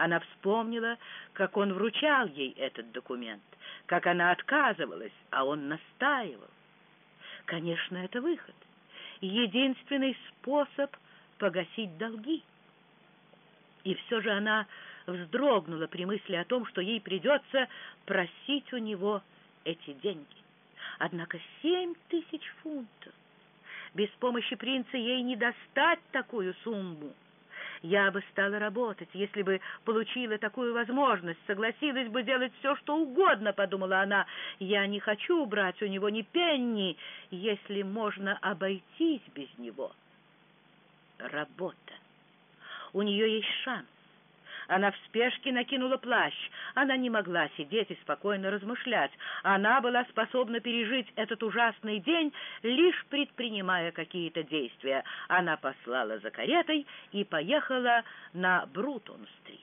Она вспомнила, как он вручал ей этот документ, как она отказывалась, а он настаивал. Конечно, это выход. Единственный способ погасить долги. И все же она вздрогнула при мысли о том, что ей придется просить у него эти деньги. Однако семь тысяч фунтов. Без помощи принца ей не достать такую сумму. Я бы стала работать, если бы получила такую возможность, согласилась бы делать все, что угодно, — подумала она. Я не хочу брать у него ни пенни, если можно обойтись без него. Работа. У нее есть шанс. Она в спешке накинула плащ. Она не могла сидеть и спокойно размышлять. Она была способна пережить этот ужасный день, лишь предпринимая какие-то действия. Она послала за каретой и поехала на Брутон-стрит.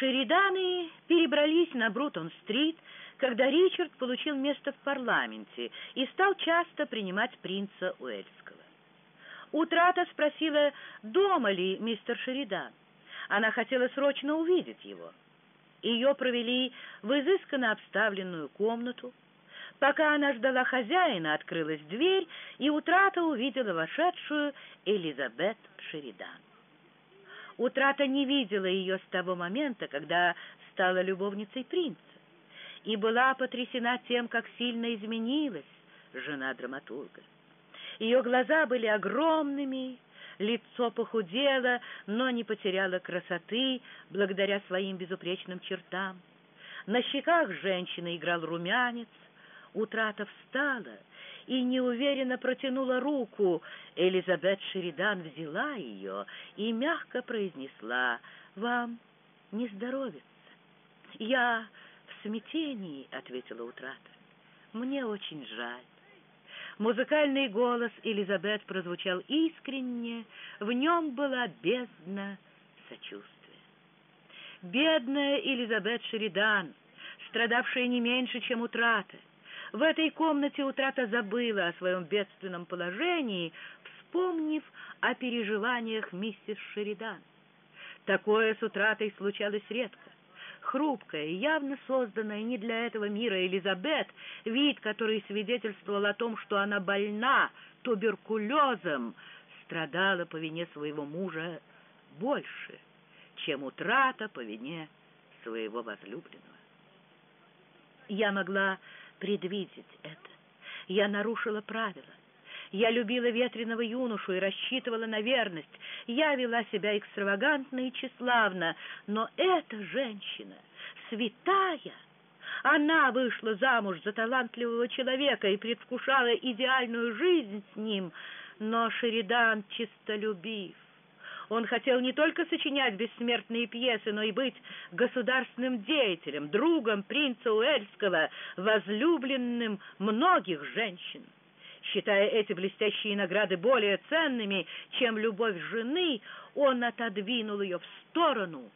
Шериданы перебрались на Брутон-стрит, когда Ричард получил место в парламенте и стал часто принимать принца Уэльского. Утрата спросила, дома ли мистер Шеридан. Она хотела срочно увидеть его. Ее провели в изысканно обставленную комнату. Пока она ждала хозяина, открылась дверь, и Утрата увидела вошедшую Элизабет Шеридан. Утрата не видела ее с того момента, когда стала любовницей принца, и была потрясена тем, как сильно изменилась жена драматурга. Ее глаза были огромными, лицо похудело, но не потеряло красоты благодаря своим безупречным чертам. На щеках женщины играл румянец, утрата встала и неуверенно протянула руку. Элизабет Шеридан взяла ее и мягко произнесла «Вам не здоровится». «Я в смятении», — ответила утрата. «Мне очень жаль». Музыкальный голос Элизабет прозвучал искренне, в нем была бездна сочувствия. Бедная Элизабет Шеридан, страдавшая не меньше, чем утрата. В этой комнате утрата забыла о своем бедственном положении, вспомнив о переживаниях миссис Шеридан. Такое с утратой случалось редко хрупкая, явно созданная не для этого мира Элизабет, вид, который свидетельствовал о том, что она больна туберкулезом, страдала по вине своего мужа больше, чем утрата по вине своего возлюбленного. Я могла предвидеть это. Я нарушила правила. Я любила ветреного юношу и рассчитывала на верность. Я вела себя экстравагантно и тщеславно, но эта женщина, святая, она вышла замуж за талантливого человека и предвкушала идеальную жизнь с ним, но Шеридан чистолюбив. Он хотел не только сочинять бессмертные пьесы, но и быть государственным деятелем, другом принца Уэльского, возлюбленным многих женщин. Считая эти блестящие награды более ценными, чем любовь жены, он отодвинул ее в сторону,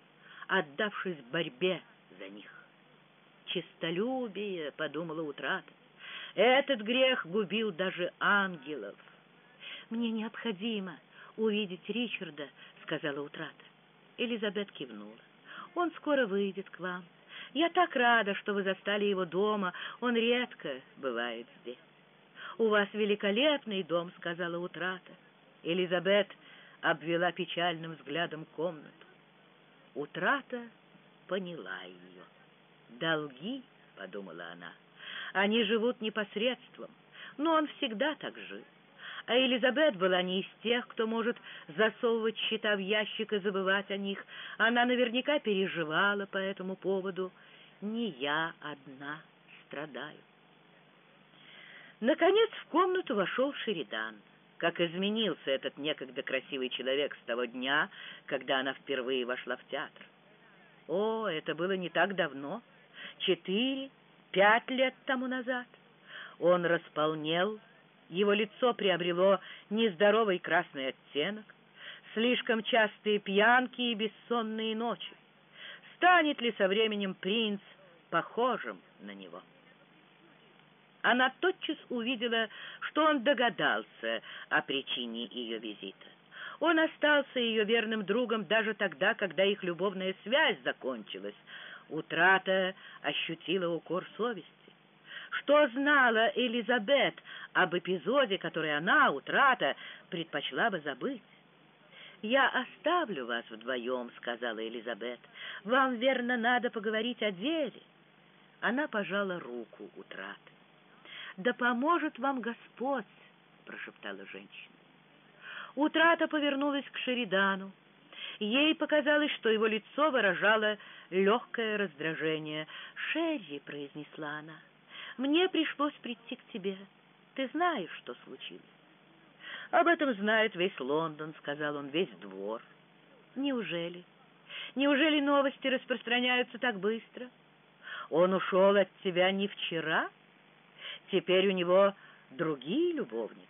отдавшись борьбе за них. «Чистолюбие», — подумала утрата, — «этот грех губил даже ангелов». «Мне необходимо увидеть Ричарда», — сказала утрата. Элизабет кивнула. «Он скоро выйдет к вам. Я так рада, что вы застали его дома. Он редко бывает здесь». «У вас великолепный дом», — сказала утрата. Элизабет обвела печальным взглядом комнату. Утрата поняла ее. «Долги», — подумала она, — «они живут непосредством, но он всегда так жил». А Элизабет была не из тех, кто может засовывать счета в ящик и забывать о них. Она наверняка переживала по этому поводу. «Не я одна страдаю». Наконец в комнату вошел Шеридан. Как изменился этот некогда красивый человек с того дня, когда она впервые вошла в театр. О, это было не так давно, четыре, пять лет тому назад. Он располнел, его лицо приобрело нездоровый красный оттенок, слишком частые пьянки и бессонные ночи. Станет ли со временем принц похожим на него? Она тотчас увидела, что он догадался о причине ее визита. Он остался ее верным другом даже тогда, когда их любовная связь закончилась. Утрата ощутила укор совести. Что знала Элизабет об эпизоде, который она, утрата, предпочла бы забыть? «Я оставлю вас вдвоем», — сказала Элизабет. «Вам, верно, надо поговорить о деле». Она пожала руку утраты. «Да поможет вам Господь», — прошептала женщина. Утрата повернулась к Шеридану. Ей показалось, что его лицо выражало легкое раздражение. «Шерри», — произнесла она, — «мне пришлось прийти к тебе. Ты знаешь, что случилось». «Об этом знает весь Лондон», — сказал он, — «весь двор». «Неужели? Неужели новости распространяются так быстро? Он ушел от тебя не вчера? Теперь у него другие любовницы».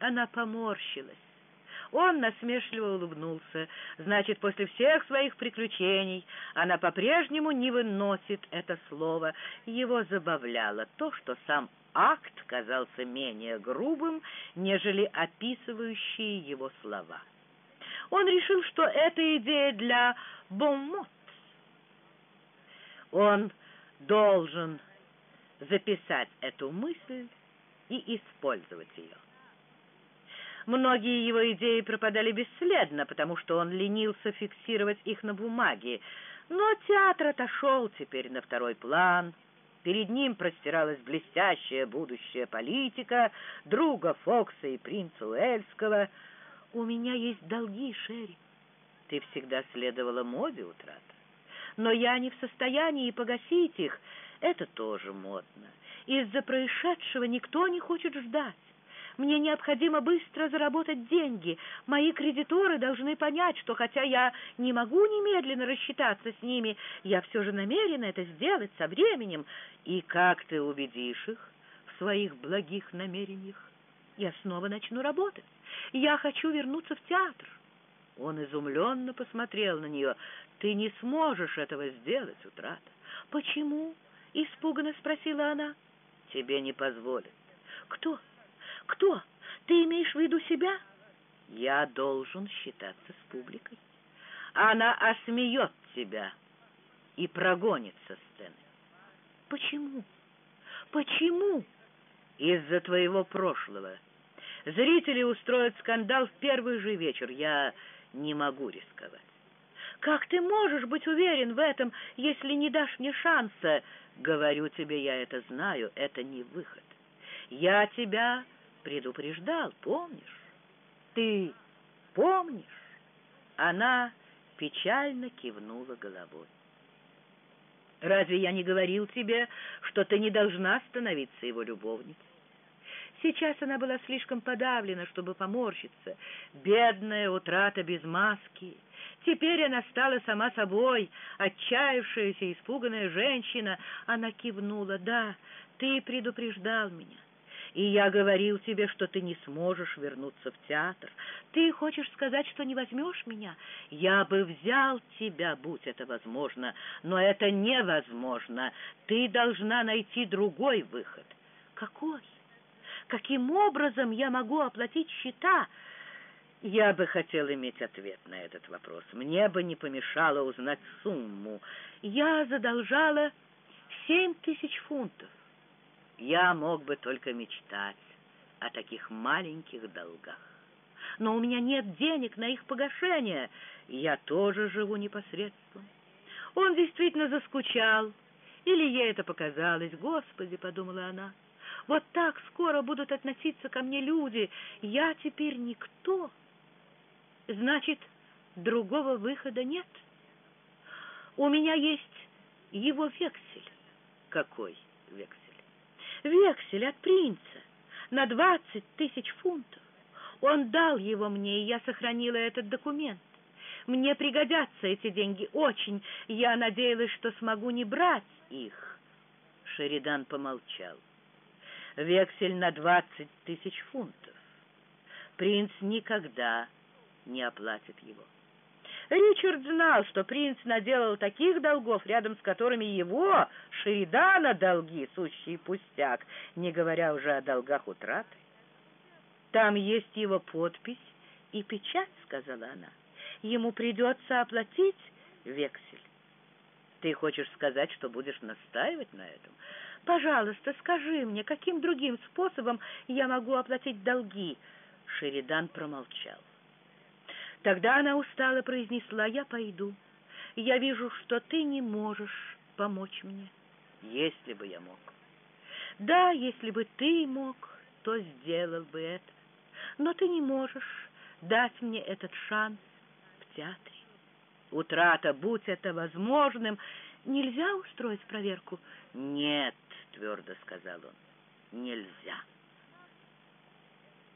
Она поморщилась. Он насмешливо улыбнулся. Значит, после всех своих приключений она по-прежнему не выносит это слово. Его забавляло то, что сам акт казался менее грубым, нежели описывающие его слова. Он решил, что это идея для боммот. Он должен записать эту мысль и использовать ее. Многие его идеи пропадали бесследно, потому что он ленился фиксировать их на бумаге. Но театр отошел теперь на второй план. Перед ним простиралась блестящая будущая политика, друга Фокса и принца Уэльского. «У меня есть долги, Шерри. Ты всегда следовала моде, утрата. Но я не в состоянии погасить их. Это тоже модно. Из-за происшедшего никто не хочет ждать. Мне необходимо быстро заработать деньги. Мои кредиторы должны понять, что хотя я не могу немедленно рассчитаться с ними, я все же намерена это сделать со временем. И как ты убедишь их в своих благих намерениях? Я снова начну работать. Я хочу вернуться в театр. Он изумленно посмотрел на нее. «Ты не сможешь этого сделать, Утрата». «Почему?» — испуганно спросила она. «Тебе не позволят». «Кто?» Кто? Ты имеешь в виду себя? Я должен считаться с публикой. Она осмеет тебя и прогонит со сцены. Почему? Почему? Из-за твоего прошлого. Зрители устроят скандал в первый же вечер. Я не могу рисковать. Как ты можешь быть уверен в этом, если не дашь мне шанса? Говорю тебе, я это знаю, это не выход. Я тебя предупреждал, помнишь? Ты помнишь? Она печально кивнула головой. Разве я не говорил тебе, что ты не должна становиться его любовницей? Сейчас она была слишком подавлена, чтобы поморщиться. Бедная утрата без маски. Теперь она стала сама собой, отчаявшаяся, испуганная женщина. Она кивнула. «Да, ты предупреждал меня. И я говорил тебе, что ты не сможешь вернуться в театр. Ты хочешь сказать, что не возьмешь меня? Я бы взял тебя, будь это возможно, но это невозможно. Ты должна найти другой выход. Какой? Каким образом я могу оплатить счета? Я бы хотел иметь ответ на этот вопрос. Мне бы не помешало узнать сумму. Я задолжала семь тысяч фунтов. Я мог бы только мечтать о таких маленьких долгах. Но у меня нет денег на их погашение, я тоже живу непосредством. Он действительно заскучал, или ей это показалось. Господи, — подумала она, — вот так скоро будут относиться ко мне люди. Я теперь никто. Значит, другого выхода нет. У меня есть его вексель. Какой вексель? вексель от принца на двадцать тысяч фунтов. Он дал его мне, и я сохранила этот документ. Мне пригодятся эти деньги очень. Я надеялась, что смогу не брать их. Шеридан помолчал. Вексель на двадцать тысяч фунтов. Принц никогда не оплатит его. Ричард знал, что принц наделал таких долгов, рядом с которыми его, Шеридана, долги, сущий пустяк, не говоря уже о долгах утраты. Там есть его подпись и печать, — сказала она. Ему придется оплатить вексель. Ты хочешь сказать, что будешь настаивать на этом? Пожалуйста, скажи мне, каким другим способом я могу оплатить долги? Шеридан промолчал. Тогда она устало произнесла, я пойду. Я вижу, что ты не можешь помочь мне. Если бы я мог. Да, если бы ты мог, то сделал бы это. Но ты не можешь дать мне этот шанс в театре. Утрата, будь это возможным, нельзя устроить проверку? Нет, твердо сказал он, нельзя.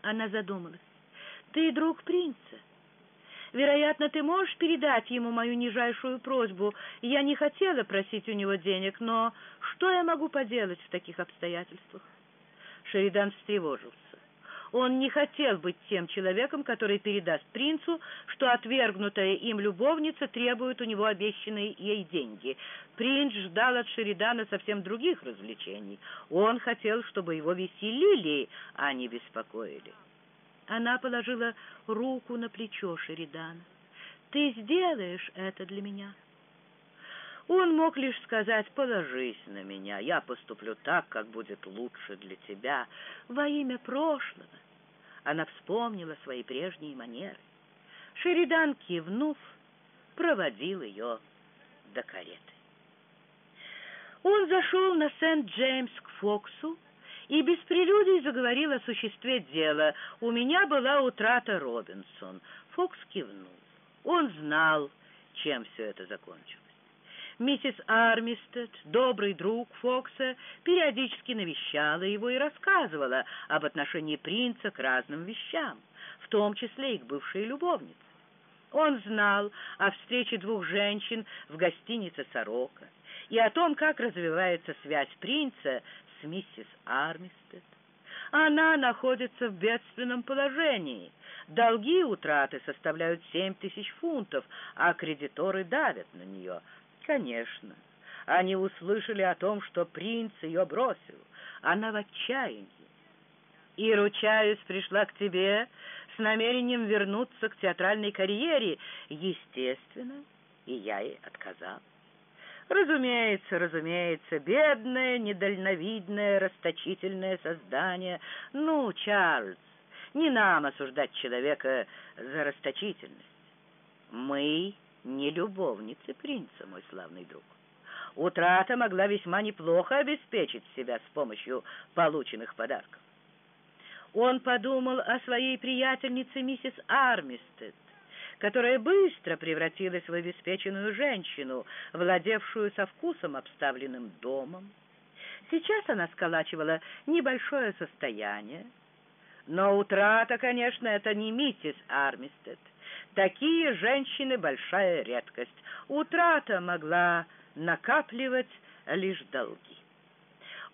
Она задумалась. Ты друг принца. Вероятно, ты можешь передать ему мою нижайшую просьбу. Я не хотела просить у него денег, но что я могу поделать в таких обстоятельствах? Шеридан встревожился. Он не хотел быть тем человеком, который передаст принцу, что отвергнутая им любовница требует у него обещанные ей деньги. Принц ждал от Шеридана совсем других развлечений. Он хотел, чтобы его веселили, а не беспокоили. Она положила руку на плечо Шеридана. «Ты сделаешь это для меня?» Он мог лишь сказать «положись на меня, я поступлю так, как будет лучше для тебя, во имя прошлого». Она вспомнила свои прежние манеры. Шеридан, кивнув, проводил ее до кареты. Он зашел на Сент-Джеймс к Фоксу, и без прелюдий заговорил о существе дела. «У меня была утрата Робинсон». Фокс кивнул. Он знал, чем все это закончилось. Миссис Армистед, добрый друг Фокса, периодически навещала его и рассказывала об отношении принца к разным вещам, в том числе и к бывшей любовнице. Он знал о встрече двух женщин в гостинице «Сорока» и о том, как развивается связь принца миссис Армистед. Она находится в бедственном положении. Долги утраты составляют семь тысяч фунтов, а кредиторы давят на нее. Конечно, они услышали о том, что принц ее бросил. Она в отчаянии. И, ручаюсь, пришла к тебе с намерением вернуться к театральной карьере. Естественно, и я ей отказал. Разумеется, разумеется, бедное, недальновидное, расточительное создание. Ну, Чарльз, не нам осуждать человека за расточительность. Мы не любовницы принца, мой славный друг. Утрата могла весьма неплохо обеспечить себя с помощью полученных подарков. Он подумал о своей приятельнице миссис Армистед, которая быстро превратилась в обеспеченную женщину, владевшую со вкусом обставленным домом. Сейчас она сколачивала небольшое состояние, но утрата, конечно, это не миссис Армистед. Такие женщины — большая редкость. Утрата могла накапливать лишь долги.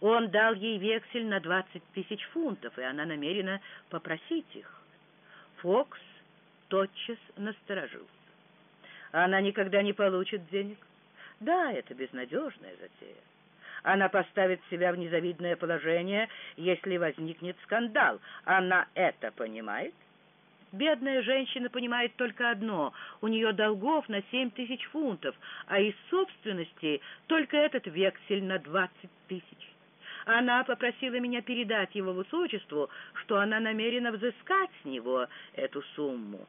Он дал ей вексель на двадцать тысяч фунтов, и она намерена попросить их. Фокс тотчас насторожился. Она никогда не получит денег. Да, это безнадежная затея. Она поставит себя в незавидное положение, если возникнет скандал. Она это понимает? Бедная женщина понимает только одно — у нее долгов на семь тысяч фунтов, а из собственности только этот вексель на двадцать тысяч. Она попросила меня передать его высочеству, что она намерена взыскать с него эту сумму.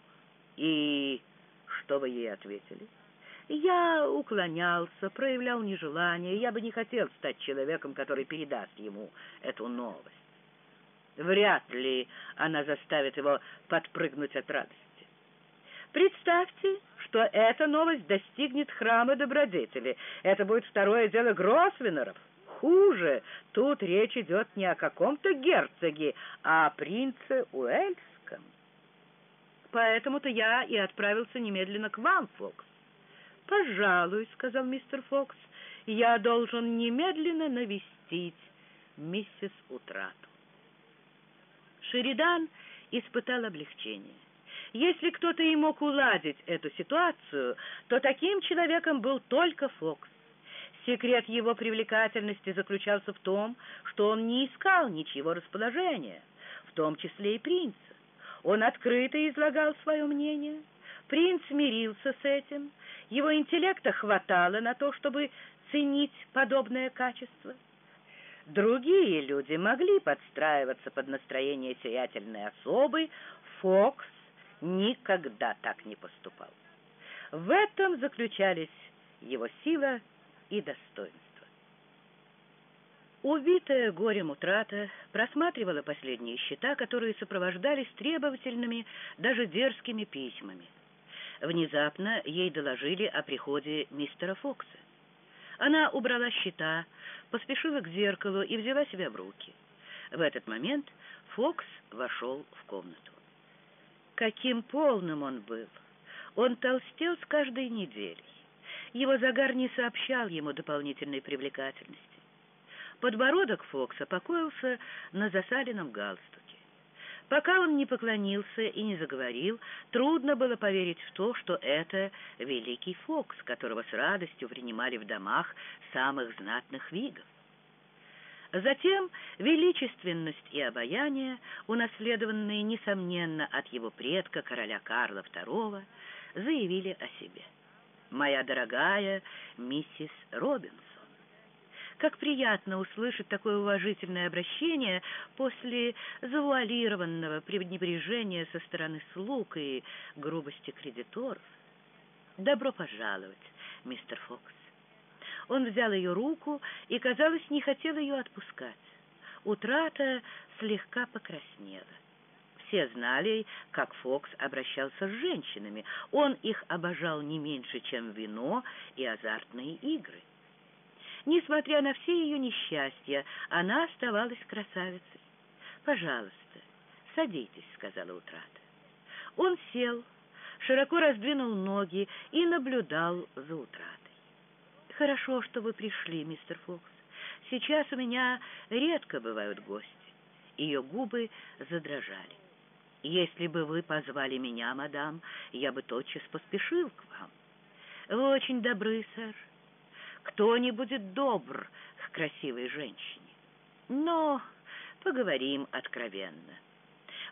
И что вы ей ответили? Я уклонялся, проявлял нежелание. Я бы не хотел стать человеком, который передаст ему эту новость. Вряд ли она заставит его подпрыгнуть от радости. Представьте, что эта новость достигнет храма добродетели. Это будет второе дело Гросвенеров. Хуже, тут речь идет не о каком-то герцоге, а о принце Уэльском. Поэтому-то я и отправился немедленно к вам, Фокс. «Пожалуй», — сказал мистер Фокс, — «я должен немедленно навестить миссис Утрату». Шеридан испытал облегчение. Если кто-то и мог уладить эту ситуацию, то таким человеком был только Фокс. Секрет его привлекательности заключался в том, что он не искал ничего расположения, в том числе и принца. Он открыто излагал свое мнение. Принц смирился с этим. Его интеллекта хватало на то, чтобы ценить подобное качество. Другие люди могли подстраиваться под настроение сиятельной особы. Фокс никогда так не поступал. В этом заключались его сила и достоинство. Убитая горем утрата просматривала последние счета, которые сопровождались требовательными, даже дерзкими письмами. Внезапно ей доложили о приходе мистера Фокса. Она убрала счета, поспешила к зеркалу и взяла себя в руки. В этот момент Фокс вошел в комнату. Каким полным он был! Он толстел с каждой неделей. Его загар не сообщал ему дополнительной привлекательности. Подбородок Фокса покоился на засаленном галстуке. Пока он не поклонился и не заговорил, трудно было поверить в то, что это великий Фокс, которого с радостью принимали в домах самых знатных вигов. Затем величественность и обаяние, унаследованные, несомненно, от его предка, короля Карла II, заявили о себе. «Моя дорогая миссис Робинс, как приятно услышать такое уважительное обращение после завуалированного пренебрежения со стороны слуг и грубости кредиторов. Добро пожаловать, мистер Фокс. Он взял ее руку и, казалось, не хотел ее отпускать. Утрата слегка покраснела. Все знали, как Фокс обращался с женщинами. Он их обожал не меньше, чем вино и азартные игры. Несмотря на все ее несчастья, она оставалась красавицей. «Пожалуйста, садитесь», — сказала утрата. Он сел, широко раздвинул ноги и наблюдал за утратой. «Хорошо, что вы пришли, мистер Фокс. Сейчас у меня редко бывают гости». Ее губы задрожали. «Если бы вы позвали меня, мадам, я бы тотчас поспешил к вам». «Вы очень добры, сэр кто не будет добр к красивой женщине. Но поговорим откровенно.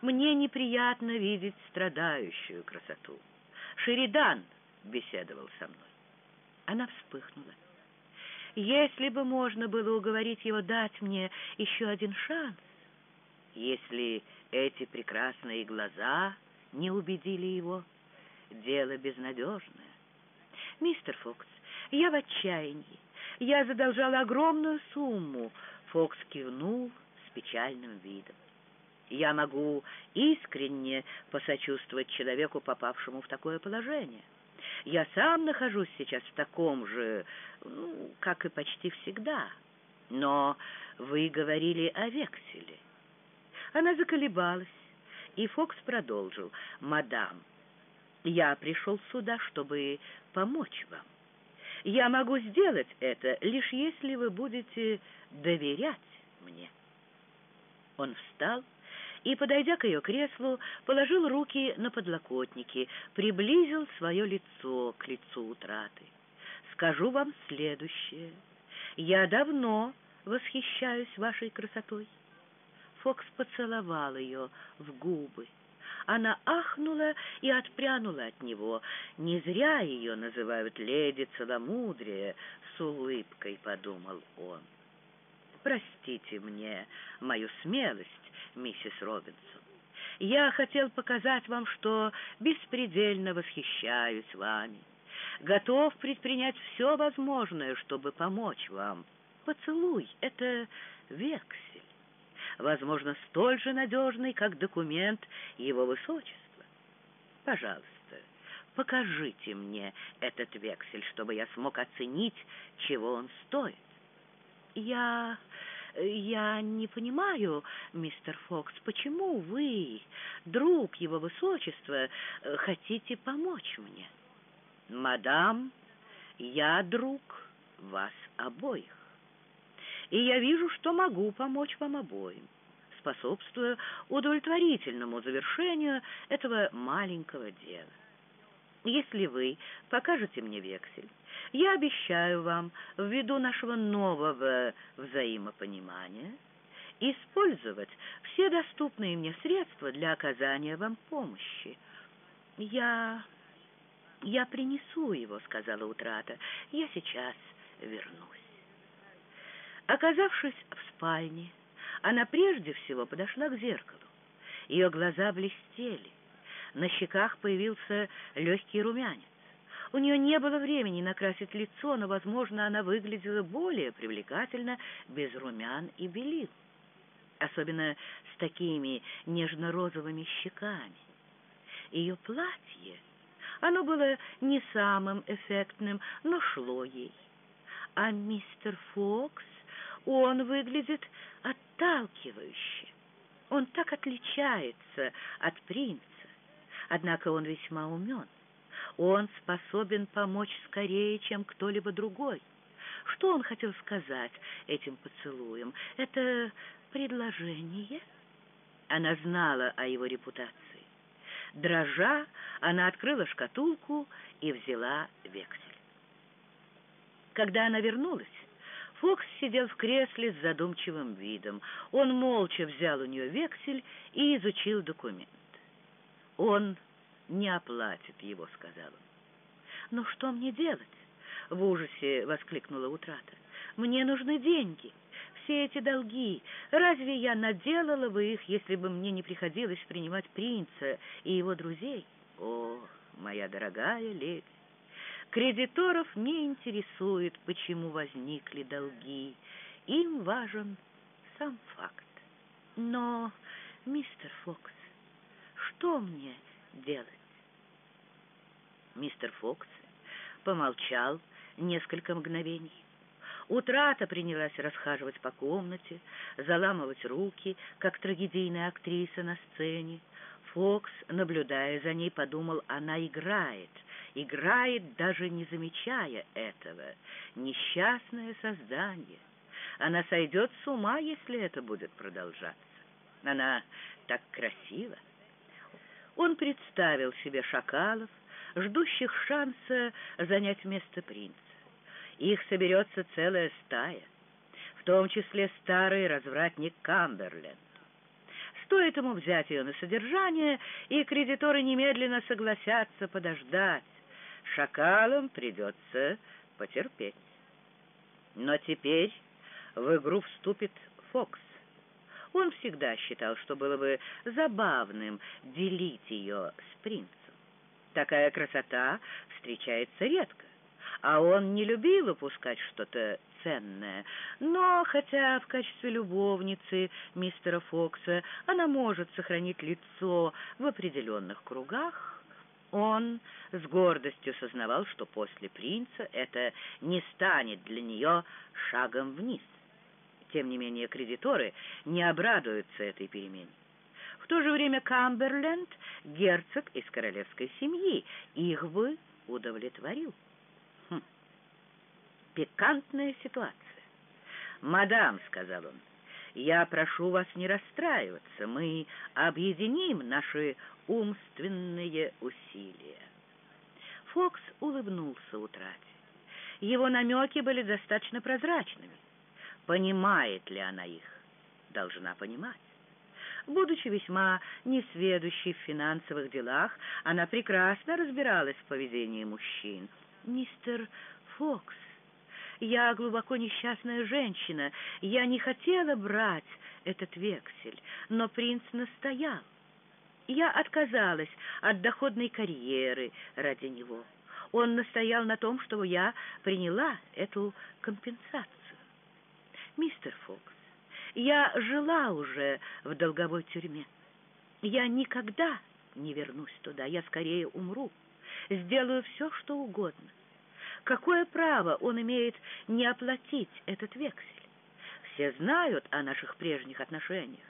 Мне неприятно видеть страдающую красоту. Шеридан беседовал со мной. Она вспыхнула. Если бы можно было уговорить его дать мне еще один шанс, если эти прекрасные глаза не убедили его, дело безнадежное. Мистер Фокс, я в отчаянии. Я задолжала огромную сумму. Фокс кивнул с печальным видом. Я могу искренне посочувствовать человеку, попавшему в такое положение. Я сам нахожусь сейчас в таком же, ну, как и почти всегда. Но вы говорили о векселе. Она заколебалась, и Фокс продолжил. «Мадам, я пришел сюда, чтобы помочь вам. Я могу сделать это, лишь если вы будете доверять мне». Он встал и, подойдя к ее креслу, положил руки на подлокотники, приблизил свое лицо к лицу утраты. «Скажу вам следующее. Я давно восхищаюсь вашей красотой». Фокс поцеловал ее в губы. Она ахнула и отпрянула от него. Не зря ее называют леди целомудрия, с улыбкой подумал он. Простите мне мою смелость, миссис Робинсон. Я хотел показать вам, что беспредельно восхищаюсь вами. Готов предпринять все возможное, чтобы помочь вам. Поцелуй — это вексель возможно, столь же надежный, как документ его высочества. Пожалуйста, покажите мне этот вексель, чтобы я смог оценить, чего он стоит. Я... я не понимаю, мистер Фокс, почему вы, друг его высочества, хотите помочь мне? Мадам, я друг вас обоих и я вижу, что могу помочь вам обоим, способствуя удовлетворительному завершению этого маленького дела. Если вы покажете мне вексель, я обещаю вам, ввиду нашего нового взаимопонимания, использовать все доступные мне средства для оказания вам помощи. Я... я принесу его, сказала Утрата. Я сейчас вернусь. Оказавшись в спальне, она прежде всего подошла к зеркалу. Ее глаза блестели, на щеках появился легкий румянец. У нее не было времени накрасить лицо, но, возможно, она выглядела более привлекательно без румян и белил, особенно с такими нежно-розовыми щеками. Ее платье, оно было не самым эффектным, но шло ей. А мистер Фокс, он выглядит отталкивающе. Он так отличается от принца. Однако он весьма умен. Он способен помочь скорее, чем кто-либо другой. Что он хотел сказать этим поцелуем? Это предложение? Она знала о его репутации. Дрожа, она открыла шкатулку и взяла вексель. Когда она вернулась, Фокс сидел в кресле с задумчивым видом. Он молча взял у нее вексель и изучил документ. Он не оплатит его, сказал он. Но что мне делать? В ужасе воскликнула утрата. Мне нужны деньги. Все эти долги. Разве я наделала бы их, если бы мне не приходилось принимать принца и его друзей? О, моя дорогая леди, кредиторов не интересует, почему возникли долги. Им важен сам факт. Но, мистер Фокс, что мне делать? Мистер Фокс помолчал несколько мгновений. Утрата принялась расхаживать по комнате, заламывать руки, как трагедийная актриса на сцене. Фокс, наблюдая за ней, подумал, она играет, играет, даже не замечая этого. Несчастное создание. Она сойдет с ума, если это будет продолжаться. Она так красива. Он представил себе шакалов, ждущих шанса занять место принца. Их соберется целая стая, в том числе старый развратник Камберленд. Стоит ему взять ее на содержание, и кредиторы немедленно согласятся подождать. Шакалам придется потерпеть. Но теперь в игру вступит Фокс. Он всегда считал, что было бы забавным делить ее с принцем. Такая красота встречается редко, а он не любил упускать что-то ценное. Но, хотя в качестве любовницы мистера Фокса она может сохранить лицо в определенных кругах, он с гордостью сознавал, что после принца это не станет для нее шагом вниз. Тем не менее, кредиторы не обрадуются этой перемене. В то же время Камберленд — герцог из королевской семьи, их бы удовлетворил. Хм. Пикантная ситуация. «Мадам», — сказал он, — «я прошу вас не расстраиваться, мы объединим наши умственные усилия». Фокс улыбнулся утрате. Его намеки были достаточно прозрачными. Понимает ли она их? Должна понимать. Будучи весьма несведущей в финансовых делах, она прекрасно разбиралась в поведении мужчин. «Мистер Фокс, я глубоко несчастная женщина. Я не хотела брать этот вексель, но принц настоял. Я отказалась от доходной карьеры ради него. Он настоял на том, чтобы я приняла эту компенсацию мистер Фокс, я жила уже в долговой тюрьме. Я никогда не вернусь туда, я скорее умру. Сделаю все, что угодно. Какое право он имеет не оплатить этот вексель? Все знают о наших прежних отношениях,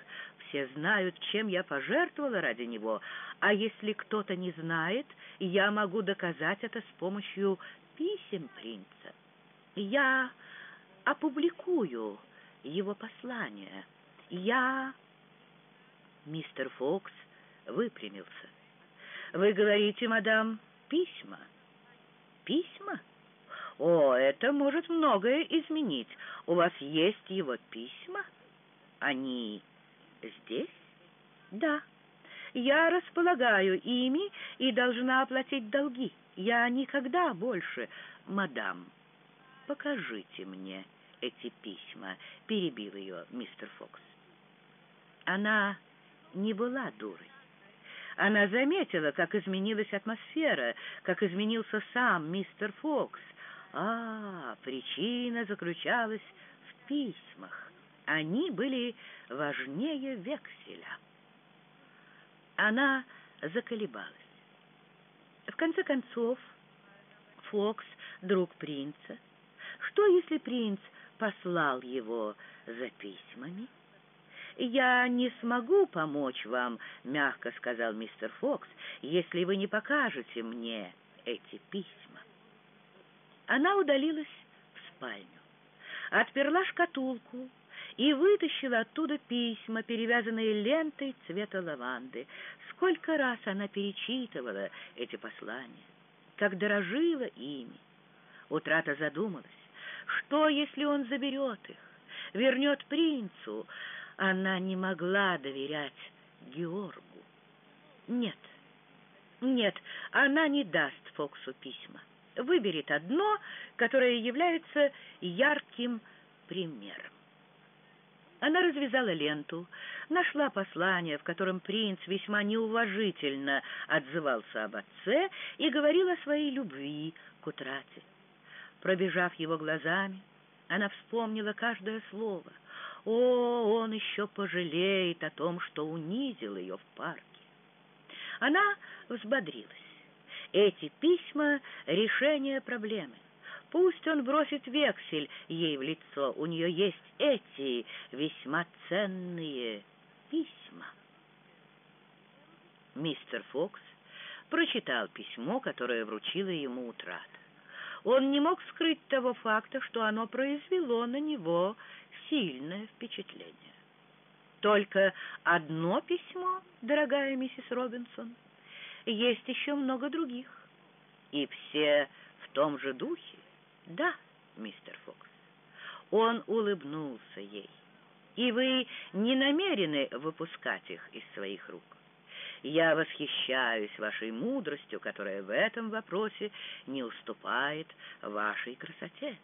все знают, чем я пожертвовала ради него, а если кто-то не знает, я могу доказать это с помощью писем принца. Я опубликую его послание. Я... Мистер Фокс выпрямился. Вы говорите, мадам, письма? Письма? О, это может многое изменить. У вас есть его письма? Они здесь? Да. Я располагаю ими и должна оплатить долги. Я никогда больше, мадам. Покажите мне эти письма, перебил ее мистер Фокс. Она не была дурой. Она заметила, как изменилась атмосфера, как изменился сам мистер Фокс. А, причина заключалась в письмах. Они были важнее векселя. Она заколебалась. В конце концов, Фокс — друг принца. Что, если принц послал его за письмами? «Я не смогу помочь вам», — мягко сказал мистер Фокс, «если вы не покажете мне эти письма». Она удалилась в спальню, отперла шкатулку и вытащила оттуда письма, перевязанные лентой цвета лаванды. Сколько раз она перечитывала эти послания, как дорожила ими. Утрата задумалась, что, если он заберет их, вернет принцу, она не могла доверять Георгу. Нет, нет, она не даст Фоксу письма. Выберет одно, которое является ярким примером. Она развязала ленту, нашла послание, в котором принц весьма неуважительно отзывался об отце и говорил о своей любви к утрате. Пробежав его глазами, она вспомнила каждое слово — о, он еще пожалеет о том, что унизил ее в парке. Она взбодрилась. Эти письма — решение проблемы. Пусть он бросит вексель ей в лицо. У нее есть эти весьма ценные письма. Мистер Фокс прочитал письмо, которое вручила ему утрата. Он не мог скрыть того факта, что оно произвело на него сильное впечатление. Только одно письмо, дорогая миссис Робинсон, есть еще много других. И все в том же духе. Да, мистер Фокс. Он улыбнулся ей. И вы не намерены выпускать их из своих рук. Я восхищаюсь вашей мудростью, которая в этом вопросе не уступает вашей красоте.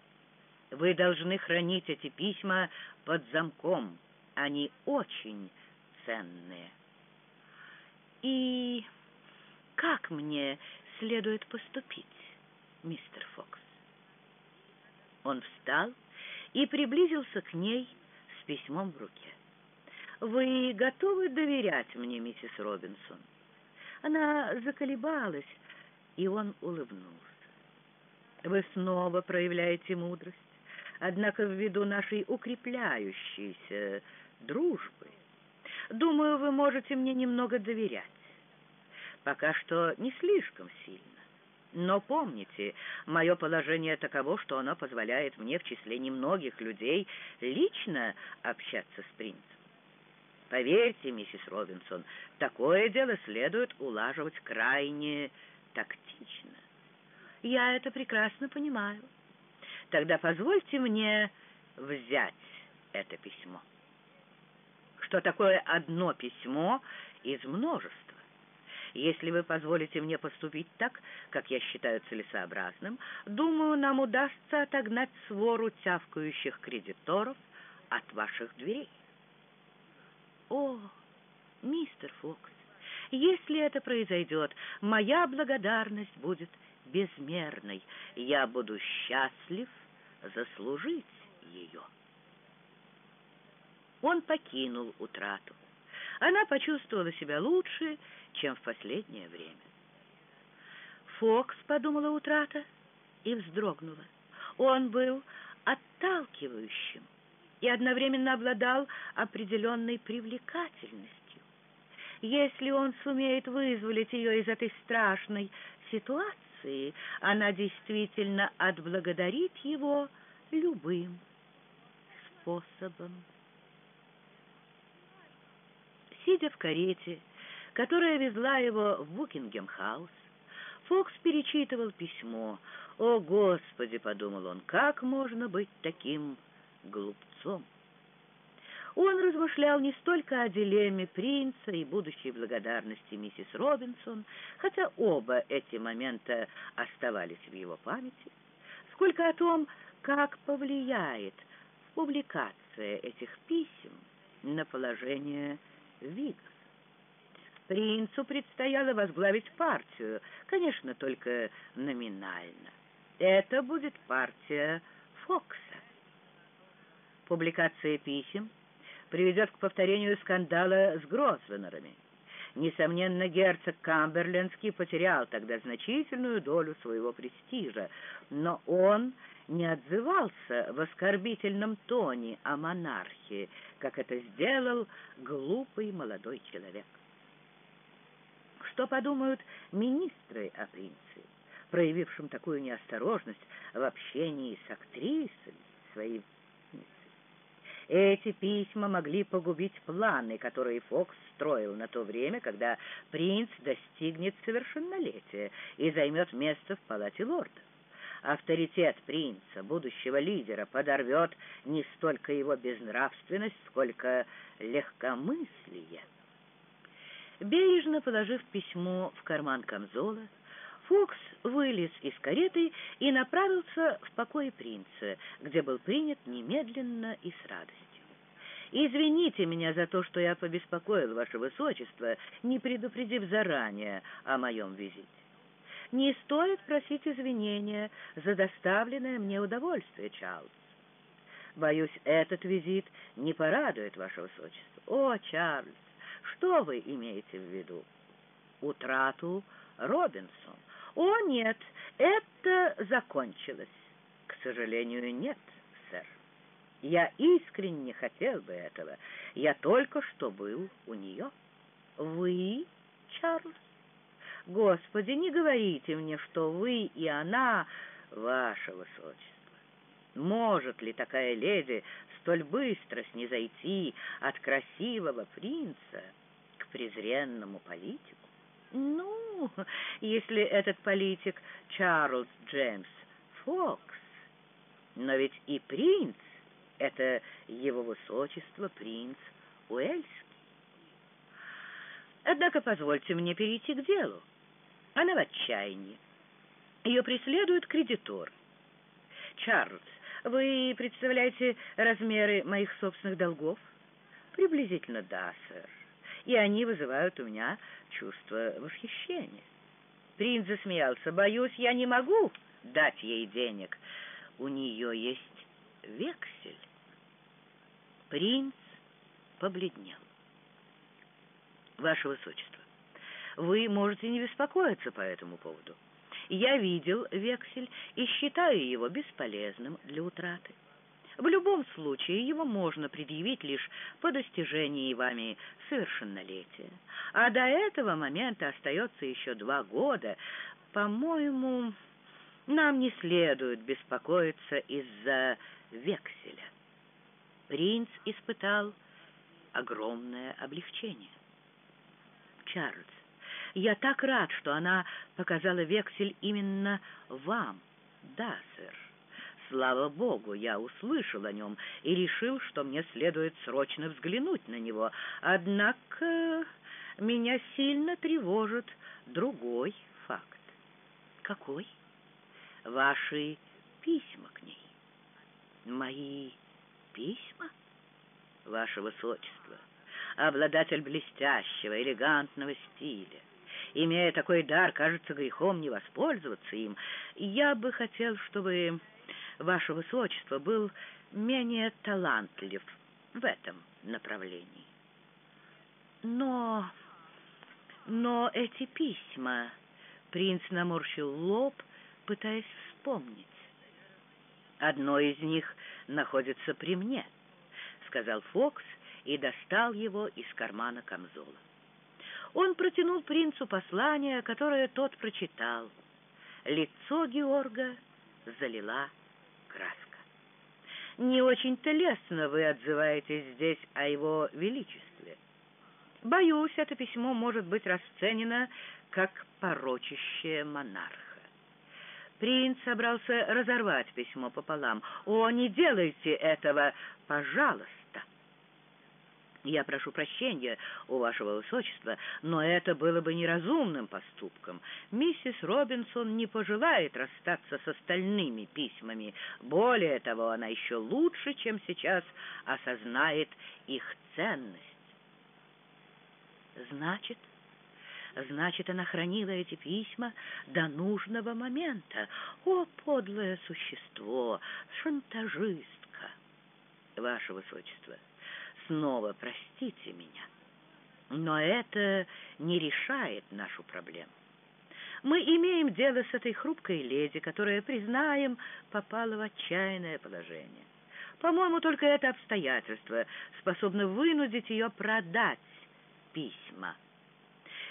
Вы должны хранить эти письма под замком. Они очень ценные. И как мне следует поступить, мистер Фокс? Он встал и приблизился к ней с письмом в руке. «Вы готовы доверять мне, миссис Робинсон?» Она заколебалась, и он улыбнулся. «Вы снова проявляете мудрость однако ввиду нашей укрепляющейся дружбы, думаю, вы можете мне немного доверять. Пока что не слишком сильно. Но помните, мое положение таково, что оно позволяет мне в числе немногих людей лично общаться с принцем. Поверьте, миссис Робинсон, такое дело следует улаживать крайне тактично. Я это прекрасно понимаю. Тогда позвольте мне взять это письмо. Что такое одно письмо из множества? Если вы позволите мне поступить так, как я считаю целесообразным, думаю, нам удастся отогнать свору тявкающих кредиторов от ваших дверей. О, мистер Фокс, если это произойдет, моя благодарность будет безмерной. Я буду счастлив заслужить ее. Он покинул утрату. Она почувствовала себя лучше, чем в последнее время. Фокс, подумала утрата, и вздрогнула. Он был отталкивающим и одновременно обладал определенной привлекательностью. Если он сумеет вызволить ее из этой страшной ситуации, она действительно отблагодарит его любым способом. Сидя в карете, которая везла его в Букингем-хаус, Фокс перечитывал письмо. «О, Господи!» — подумал он, — «как можно быть таким глупцом?» Он размышлял не столько о дилемме принца и будущей благодарности миссис Робинсон, хотя оба эти момента оставались в его памяти, сколько о том, как повлияет публикация этих писем на положение Вигов. Принцу предстояло возглавить партию, конечно, только номинально. Это будет партия Фокса. Публикация писем приведет к повторению скандала с Гросвеннерами. Несомненно, герцог Камберлендский потерял тогда значительную долю своего престижа, но он не отзывался в оскорбительном тоне о монархии, как это сделал глупый молодой человек. Что подумают министры о принце, проявившем такую неосторожность в общении с актрисой своей эти письма могли погубить планы, которые Фокс строил на то время, когда принц достигнет совершеннолетия и займет место в палате лордов. Авторитет принца, будущего лидера, подорвет не столько его безнравственность, сколько легкомыслие. Бережно положив письмо в карман камзола, Фокс вылез из кареты и направился в покой принца, где был принят немедленно и с радостью. «Извините меня за то, что я побеспокоил ваше высочество, не предупредив заранее о моем визите. Не стоит просить извинения за доставленное мне удовольствие, Чарльз. Боюсь, этот визит не порадует ваше высочество. О, Чарльз, что вы имеете в виду? Утрату Робинсон. О, нет, это закончилось. К сожалению, нет, сэр. Я искренне хотел бы этого. Я только что был у нее. Вы, Чарльз? Господи, не говорите мне, что вы и она, ваше высочество. Может ли такая леди столь быстро снизойти от красивого принца к презренному политику? Ну, если этот политик Чарльз Джеймс Фокс, но ведь и принц — это его высочество принц Уэльский. Однако позвольте мне перейти к делу. Она в отчаянии. Ее преследуют кредитор. Чарльз, вы представляете размеры моих собственных долгов? Приблизительно да, сэр. И они вызывают у меня чувство восхищения. Принц засмеялся. Боюсь, я не могу дать ей денег. У нее есть вексель. Принц побледнел. Ваше Высочество, вы можете не беспокоиться по этому поводу. Я видел вексель и считаю его бесполезным для утраты. В любом случае его можно предъявить лишь по достижении вами совершеннолетия. А до этого момента остается еще два года. По-моему, нам не следует беспокоиться из-за векселя. Принц испытал огромное облегчение. Чарльз, я так рад, что она показала вексель именно вам. Да, сэр. Слава Богу, я услышал о нем и решил, что мне следует срочно взглянуть на него. Однако меня сильно тревожит другой факт. Какой? Ваши письма к ней. Мои письма? Ваше Высочество, обладатель блестящего, элегантного стиля. Имея такой дар, кажется грехом не воспользоваться им. Я бы хотел, чтобы ваше высочество был менее талантлив в этом направлении. Но... но эти письма... Принц наморщил лоб, пытаясь вспомнить. «Одно из них находится при мне», — сказал Фокс и достал его из кармана камзола. Он протянул принцу послание, которое тот прочитал. Лицо Георга залила краска. «Не очень-то лестно вы отзываетесь здесь о его величестве. Боюсь, это письмо может быть расценено как порочащее монарха». Принц собрался разорвать письмо пополам. «О, не делайте этого, пожалуйста!» Я прошу прощения у вашего высочества, но это было бы неразумным поступком. Миссис Робинсон не пожелает расстаться с остальными письмами. Более того, она еще лучше, чем сейчас, осознает их ценность. Значит, значит, она хранила эти письма до нужного момента. О, подлое существо, шантажистка! Ваше высочество! Снова простите меня. Но это не решает нашу проблему. Мы имеем дело с этой хрупкой леди, которая, признаем, попала в отчаянное положение. По-моему, только это обстоятельство способно вынудить ее продать письма.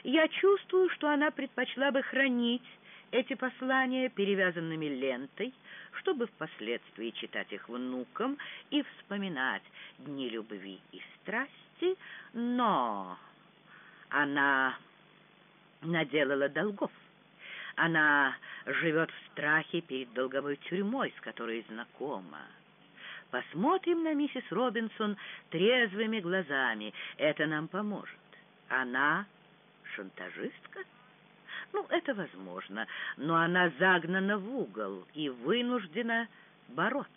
Я чувствую, что она предпочла бы хранить эти послания перевязанными лентой, чтобы впоследствии читать их внукам и вспоминать дни любви и страсти, но она наделала долгов. Она живет в страхе перед долговой тюрьмой, с которой знакома. Посмотрим на миссис Робинсон трезвыми глазами. Это нам поможет. Она шантажистка? Ну, это возможно, но она загнана в угол и вынуждена бороться.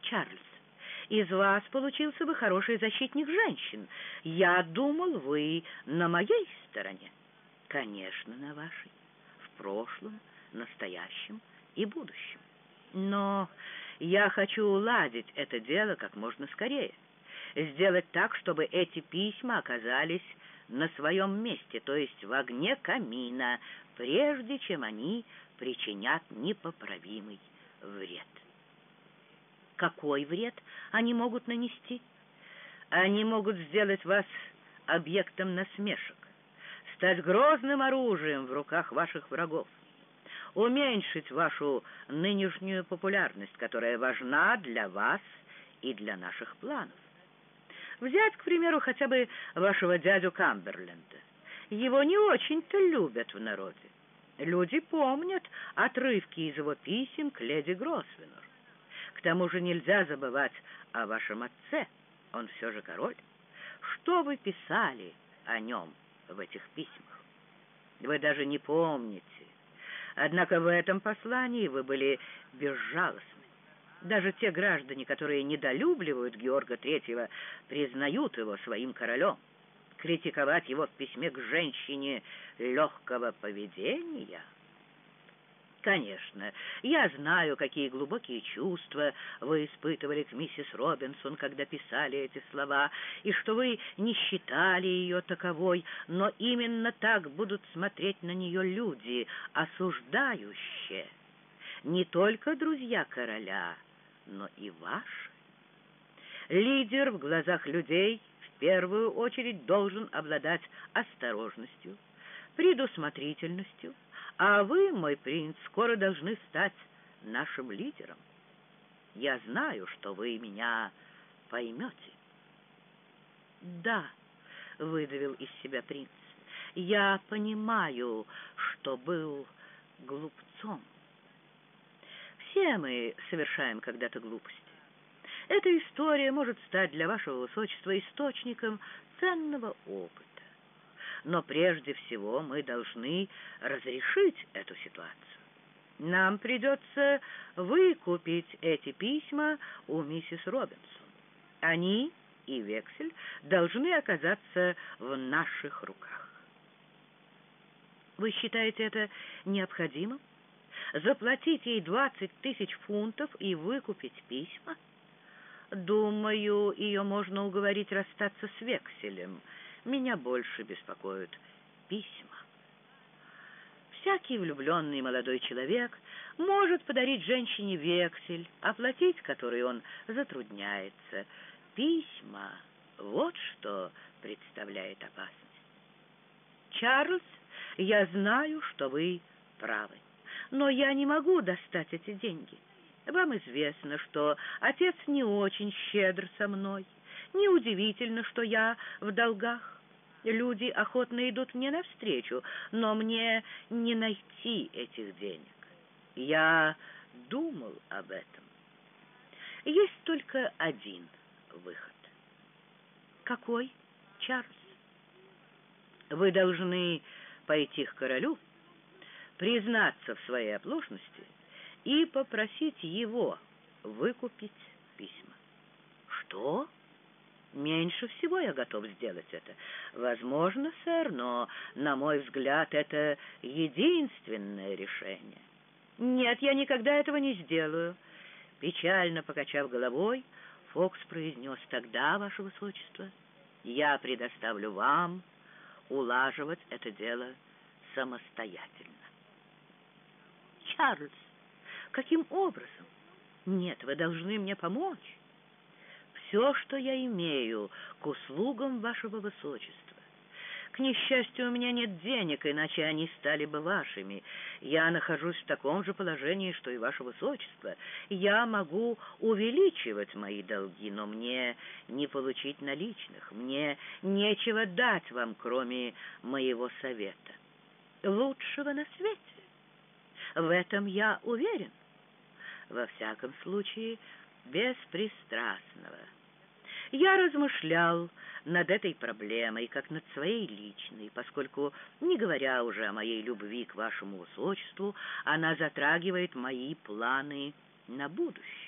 Чарльз, из вас получился бы хороший защитник женщин. Я думал, вы на моей стороне. Конечно, на вашей. В прошлом, настоящем и будущем. Но я хочу уладить это дело как можно скорее. Сделать так, чтобы эти письма оказались на своем месте, то есть в огне камина, прежде чем они причинят непоправимый вред. Какой вред они могут нанести? Они могут сделать вас объектом насмешек, стать грозным оружием в руках ваших врагов, уменьшить вашу нынешнюю популярность, которая важна для вас и для наших планов. Взять, к примеру, хотя бы вашего дядю Камберленда. Его не очень-то любят в народе. Люди помнят отрывки из его писем к леди Гросвенор. К тому же нельзя забывать о вашем отце. Он все же король. Что вы писали о нем в этих письмах? Вы даже не помните. Однако в этом послании вы были безжалостны. Даже те граждане, которые недолюбливают Георга Третьего, признают его своим королем. Критиковать его в письме к женщине легкого поведения... Конечно, я знаю, какие глубокие чувства вы испытывали к миссис Робинсон, когда писали эти слова, и что вы не считали ее таковой, но именно так будут смотреть на нее люди, осуждающие. Не только друзья короля, но и ваш. Лидер в глазах людей в первую очередь должен обладать осторожностью, предусмотрительностью, а вы, мой принц, скоро должны стать нашим лидером. Я знаю, что вы меня поймете. Да, выдавил из себя принц, я понимаю, что был глупцом. Все мы совершаем когда-то глупости. Эта история может стать для вашего высочества источником ценного опыта. Но прежде всего мы должны разрешить эту ситуацию. Нам придется выкупить эти письма у миссис Робинсон. Они и вексель должны оказаться в наших руках. Вы считаете это необходимым? Заплатить ей двадцать тысяч фунтов и выкупить письма? Думаю, ее можно уговорить расстаться с векселем. Меня больше беспокоят письма. Всякий влюбленный молодой человек может подарить женщине вексель, оплатить который он затрудняется. Письма — вот что представляет опасность. Чарльз, я знаю, что вы правы но я не могу достать эти деньги. Вам известно, что отец не очень щедр со мной. Неудивительно, что я в долгах. Люди охотно идут мне навстречу, но мне не найти этих денег. Я думал об этом. Есть только один выход. Какой, Чарльз? Вы должны пойти к королю, признаться в своей оплошности и попросить его выкупить письма. Что? Меньше всего я готов сделать это. Возможно, сэр, но, на мой взгляд, это единственное решение. Нет, я никогда этого не сделаю. Печально покачав головой, Фокс произнес тогда, ваше высочество, я предоставлю вам улаживать это дело самостоятельно. Чарльз, каким образом? Нет, вы должны мне помочь. Все, что я имею, к услугам вашего высочества. К несчастью, у меня нет денег, иначе они стали бы вашими. Я нахожусь в таком же положении, что и ваше высочество. Я могу увеличивать мои долги, но мне не получить наличных. Мне нечего дать вам, кроме моего совета. Лучшего на свете. В этом я уверен. Во всяком случае, беспристрастного. Я размышлял над этой проблемой, как над своей личной, поскольку, не говоря уже о моей любви к вашему высочеству, она затрагивает мои планы на будущее.